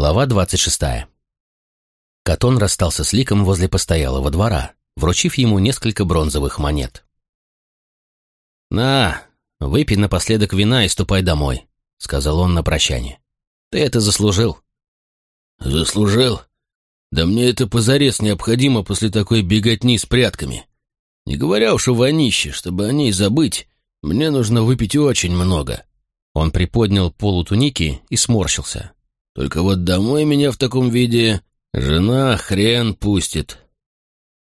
Глава двадцать шестая. Катон расстался с Ликом возле постоялого двора, вручив ему несколько бронзовых монет. «На, выпей напоследок вина и ступай домой», — сказал он на прощание. «Ты это заслужил». «Заслужил? Да мне это позарез необходимо после такой беготни с прятками. Не говоря уж о вонище, чтобы о ней забыть, мне нужно выпить очень много». Он приподнял полу туники и сморщился. «Только вот домой меня в таком виде жена хрен пустит».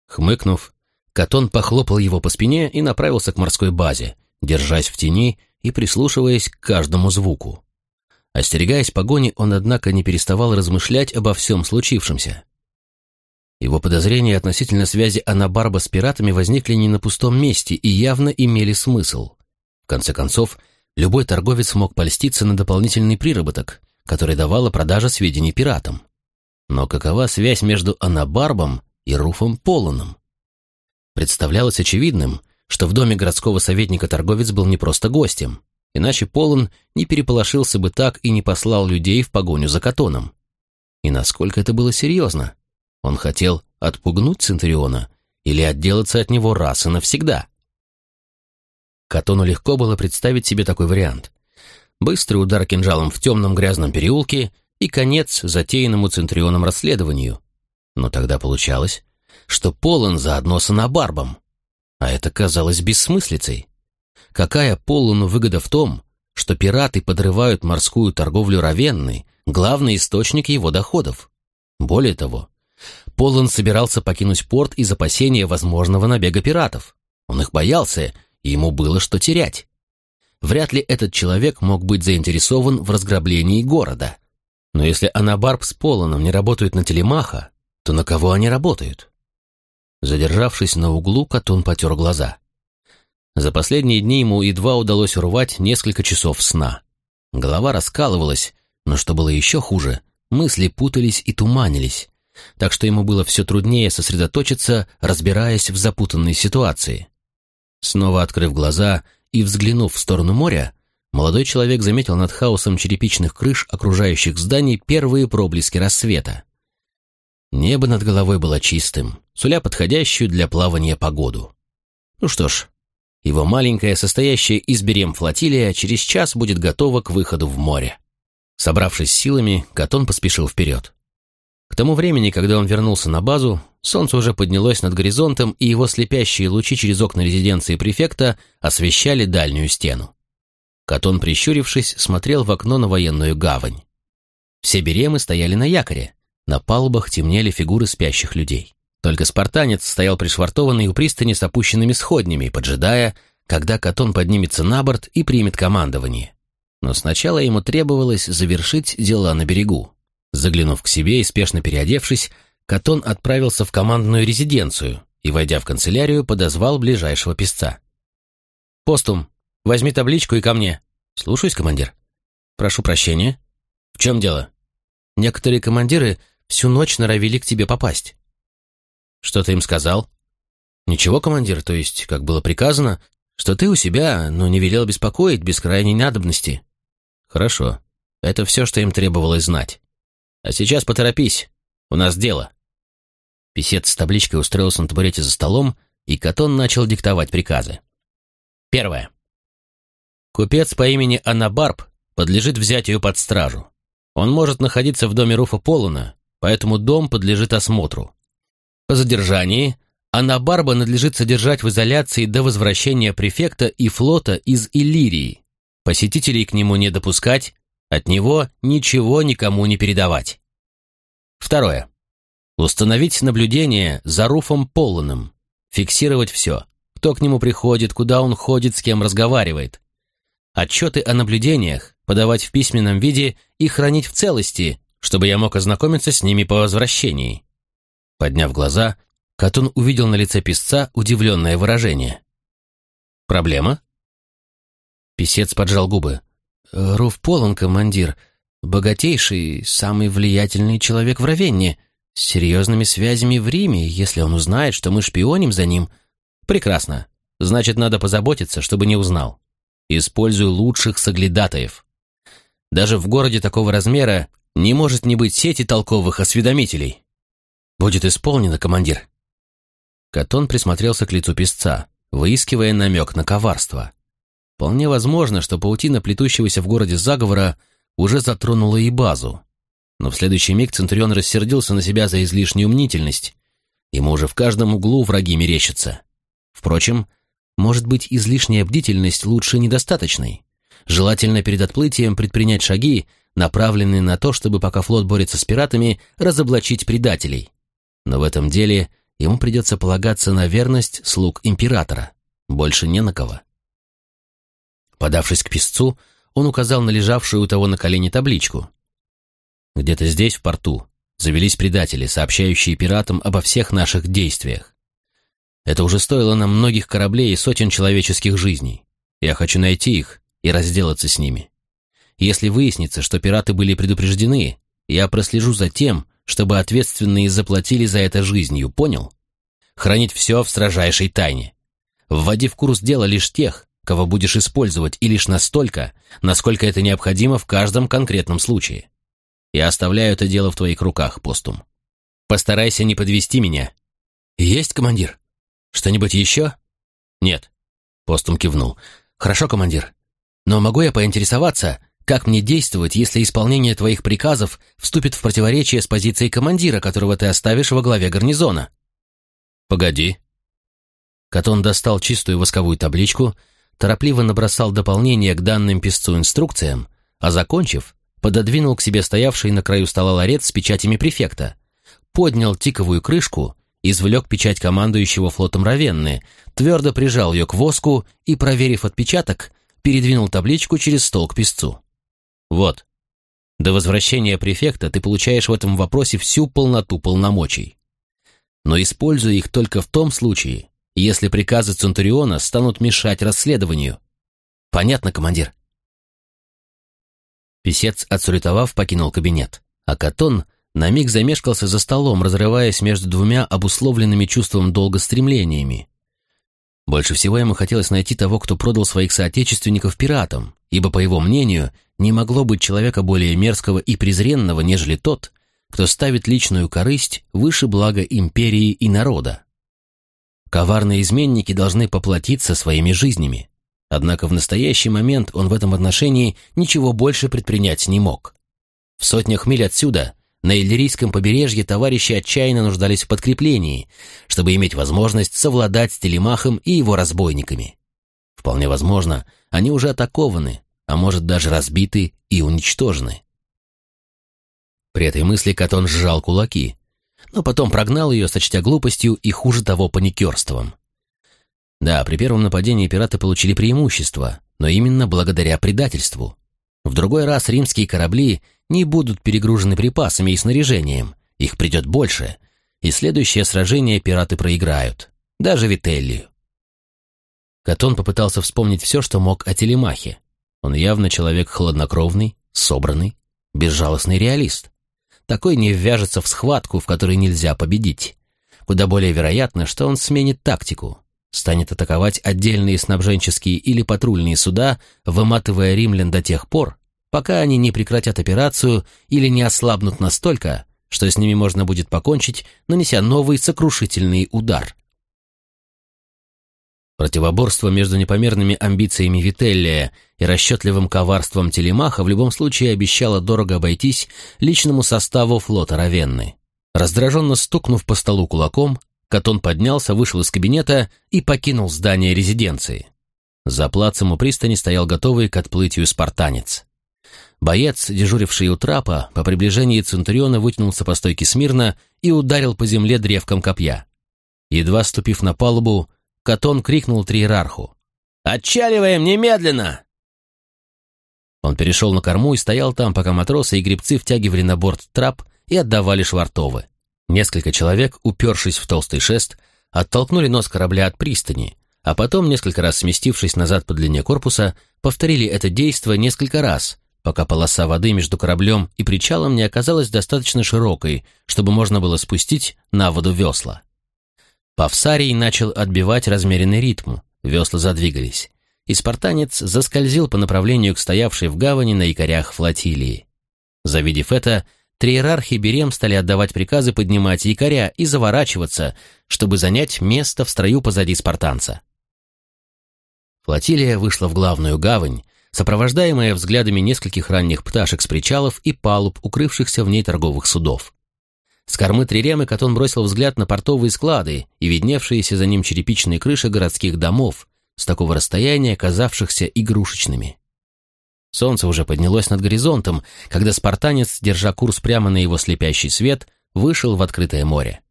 Хмыкнув, Катон похлопал его по спине и направился к морской базе, держась в тени и прислушиваясь к каждому звуку. Остерегаясь погони, он, однако, не переставал размышлять обо всем случившемся. Его подозрения относительно связи Анабарба с пиратами возникли не на пустом месте и явно имели смысл. В конце концов, любой торговец мог польститься на дополнительный приработок, который давала продажа сведений пиратам. Но какова связь между Анабарбом и Руфом Полоном? Представлялось очевидным, что в доме городского советника торговец был не просто гостем, иначе Полон не переполошился бы так и не послал людей в погоню за Катоном. И насколько это было серьезно? Он хотел отпугнуть Центуриона или отделаться от него раз и навсегда? Катону легко было представить себе такой вариант. Быстрый удар кинжалом в темном грязном переулке и конец затеянному Центрионом расследованию. Но тогда получалось, что Полон заодно с Анабарбом. А это казалось бессмыслицей. Какая Полону выгода в том, что пираты подрывают морскую торговлю Равенны, главный источник его доходов? Более того, Полон собирался покинуть порт из опасения возможного набега пиратов. Он их боялся, и ему было что терять. Вряд ли этот человек мог быть заинтересован в разграблении города. Но если Анабарб с Полоном не работают на телемаха, то на кого они работают? Задержавшись на углу, Катун потер глаза. За последние дни ему едва удалось урвать несколько часов сна. Голова раскалывалась, но что было еще хуже, мысли путались и туманились, так что ему было все труднее сосредоточиться, разбираясь в запутанной ситуации. Снова открыв глаза и взглянув в сторону моря, молодой человек заметил над хаосом черепичных крыш окружающих зданий первые проблески рассвета. Небо над головой было чистым, суля подходящую для плавания погоду. Ну что ж, его маленькая, состоящая из берем флотилия, через час будет готова к выходу в море. Собравшись силами, Катон поспешил вперед. К тому времени, когда он вернулся на базу, солнце уже поднялось над горизонтом, и его слепящие лучи через окна резиденции префекта освещали дальнюю стену. Катон, прищурившись, смотрел в окно на военную гавань. Все беремы стояли на якоре, на палубах темнели фигуры спящих людей. Только спартанец стоял пришвартованный у пристани с опущенными сходнями, поджидая, когда Катон поднимется на борт и примет командование. Но сначала ему требовалось завершить дела на берегу. Заглянув к себе и спешно переодевшись, Катон отправился в командную резиденцию и, войдя в канцелярию, подозвал ближайшего писца. «Постум, возьми табличку и ко мне». «Слушаюсь, командир». «Прошу прощения». «В чем дело?» «Некоторые командиры Всю ночь норовили к тебе попасть». «Что ты им сказал?» «Ничего, командир, то есть, как было приказано, что ты у себя, но не велел беспокоить без крайней надобности». «Хорошо. Это все, что им требовалось знать. А сейчас поторопись. У нас дело». Песец с табличкой устроился на табурете за столом, и Катон начал диктовать приказы. Первое. Купец по имени Анабарб подлежит взятию под стражу. Он может находиться в доме Руфа Полуна, поэтому дом подлежит осмотру. По задержании Анабарба надлежит содержать в изоляции до возвращения префекта и флота из Иллирии. Посетителей к нему не допускать, от него ничего никому не передавать. Второе. Установить наблюдение за Руфом Полоном, фиксировать все, кто к нему приходит, куда он ходит, с кем разговаривает. Отчеты о наблюдениях подавать в письменном виде и хранить в целости, чтобы я мог ознакомиться с ними по возвращении. Подняв глаза, Катун увидел на лице писца удивленное выражение. «Проблема?» Писец поджал губы. «Руф полон, командир. Богатейший, самый влиятельный человек в Равенне, с серьезными связями в Риме, если он узнает, что мы шпионим за ним. Прекрасно. Значит, надо позаботиться, чтобы не узнал. Использую лучших соглядатаев. Даже в городе такого размера Не может не быть сети толковых осведомителей. Будет исполнено, командир. Катон присмотрелся к лицу песца, выискивая намек на коварство. Вполне возможно, что паутина плетущегося в городе заговора уже затронула и базу. Но в следующий миг Центурион рассердился на себя за излишнюю мнительность. Ему уже в каждом углу враги мерещатся. Впрочем, может быть, излишняя бдительность лучше недостаточной. Желательно перед отплытием предпринять шаги, направленные на то, чтобы, пока флот борется с пиратами, разоблачить предателей. Но в этом деле ему придется полагаться на верность слуг императора. Больше не на кого. Подавшись к песцу, он указал на лежавшую у того на колени табличку. Где-то здесь, в порту, завелись предатели, сообщающие пиратам обо всех наших действиях. Это уже стоило нам многих кораблей и сотен человеческих жизней. Я хочу найти их и разделаться с ними. Если выяснится, что пираты были предупреждены, я прослежу за тем, чтобы ответственные заплатили за это жизнью, понял? Хранить все в строжайшей тайне. Вводи в курс дела лишь тех, кого будешь использовать, и лишь настолько, насколько это необходимо в каждом конкретном случае. Я оставляю это дело в твоих руках, постум. Постарайся не подвести меня. Есть, командир? Что-нибудь еще? Нет. Постум кивнул. Хорошо, командир. Но могу я поинтересоваться, как мне действовать, если исполнение твоих приказов вступит в противоречие с позицией командира, которого ты оставишь во главе гарнизона? Погоди. Катон достал чистую восковую табличку, торопливо набросал дополнение к данным писцу инструкциям, а закончив, пододвинул к себе стоявший на краю стола ларец с печатями префекта, поднял тиковую крышку извлек печать командующего флотом Равенны, твердо прижал ее к воску и, проверив отпечаток, передвинул табличку через стол к песцу. «Вот. До возвращения префекта ты получаешь в этом вопросе всю полноту полномочий. Но используй их только в том случае, если приказы Центуриона станут мешать расследованию. Понятно, командир?» Песец, отсулетовав, покинул кабинет, а Катон на миг замешкался за столом, разрываясь между двумя обусловленными чувством долга стремлениями. Больше всего ему хотелось найти того, кто продал своих соотечественников пиратам, ибо, по его мнению, не могло быть человека более мерзкого и презренного, нежели тот, кто ставит личную корысть выше блага империи и народа. Коварные изменники должны поплатиться своими жизнями. Однако в настоящий момент он в этом отношении ничего больше предпринять не мог. В сотнях миль отсюда – на Иллирийском побережье товарищи отчаянно нуждались в подкреплении, чтобы иметь возможность совладать с Телемахом и его разбойниками. Вполне возможно, они уже атакованы, а может даже разбиты и уничтожены. При этой мысли Катон сжал кулаки, но потом прогнал ее, сочтя глупостью и, хуже того, паникерством. Да, при первом нападении пираты получили преимущество, но именно благодаря предательству. В другой раз римские корабли не будут перегружены припасами и снаряжением, их придет больше, и следующее сражение пираты проиграют, даже Вителлию. Катон попытался вспомнить все, что мог о Телемахе. Он явно человек хладнокровный, собранный, безжалостный реалист. Такой не ввяжется в схватку, в которой нельзя победить. Куда более вероятно, что он сменит тактику, станет атаковать отдельные снабженческие или патрульные суда, выматывая римлян до тех пор, пока они не прекратят операцию или не ослабнут настолько, что с ними можно будет покончить, нанеся новый сокрушительный удар. Противоборство между непомерными амбициями Вителлия и расчетливым коварством Телемаха в любом случае обещало дорого обойтись личному составу флота Равенны. Раздраженно стукнув по столу кулаком, Катон поднялся, вышел из кабинета и покинул здание резиденции. За плацем у пристани стоял готовый к отплытию спартанец. Боец, дежуривший у трапа, по приближении Центуриона вытянулся по стойке смирно и ударил по земле древком копья. Едва ступив на палубу, Катон крикнул триерарху. «Отчаливаем немедленно!» Он перешел на корму и стоял там, пока матросы и гребцы втягивали на борт трап и отдавали швартовы. Несколько человек, упершись в толстый шест, оттолкнули нос корабля от пристани, а потом, несколько раз сместившись назад по длине корпуса, повторили это действие несколько раз, пока полоса воды между кораблем и причалом не оказалась достаточно широкой, чтобы можно было спустить на воду весла. Павсарий начал отбивать размеренный ритм, весла задвигались, и спартанец заскользил по направлению к стоявшей в гавани на якорях флотилии. Завидев это, триерархи Берем стали отдавать приказы поднимать якоря и заворачиваться, чтобы занять место в строю позади спартанца. Флотилия вышла в главную гавань, сопровождаемая взглядами нескольких ранних пташек с причалов и палуб, укрывшихся в ней торговых судов. С кормы Триремы Катон бросил взгляд на портовые склады и видневшиеся за ним черепичные крыши городских домов, с такого расстояния казавшихся игрушечными. Солнце уже поднялось над горизонтом, когда спартанец, держа курс прямо на его слепящий свет, вышел в открытое море.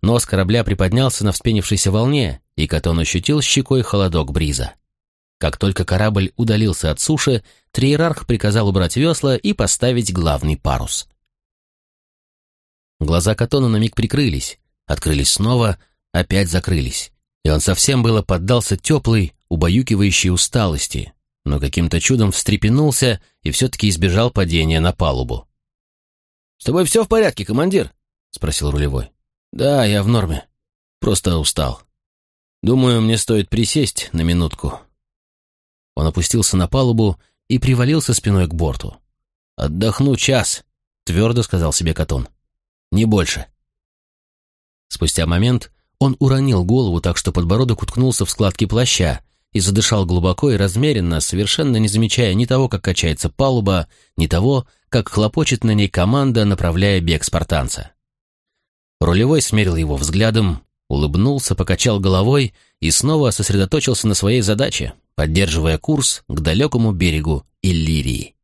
Нос корабля приподнялся на вспенившейся волне, и Катон ощутил щекой холодок бриза. Как только корабль удалился от суши, триерарх приказал убрать весла и поставить главный парус. Глаза Катона на миг прикрылись, открылись снова, опять закрылись, и он совсем было поддался теплой, убаюкивающей усталости, но каким-то чудом встрепенулся и все-таки избежал падения на палубу. «С тобой все в порядке, командир?» — спросил рулевой. «Да, я в норме. Просто устал. Думаю, мне стоит присесть на минутку». Он опустился на палубу и привалился спиной к борту. «Отдохну час», — твердо сказал себе Катон. «Не больше». Спустя момент он уронил голову так, что подбородок уткнулся в складки плаща, и задышал глубоко и размеренно, совершенно не замечая ни того, как качается палуба, ни того, как хлопочет на ней команда, направляя бег спартанца. Рулевой смерил его взглядом, улыбнулся, покачал головой и снова сосредоточился на своей задаче, поддерживая курс к далекому берегу Иллирии.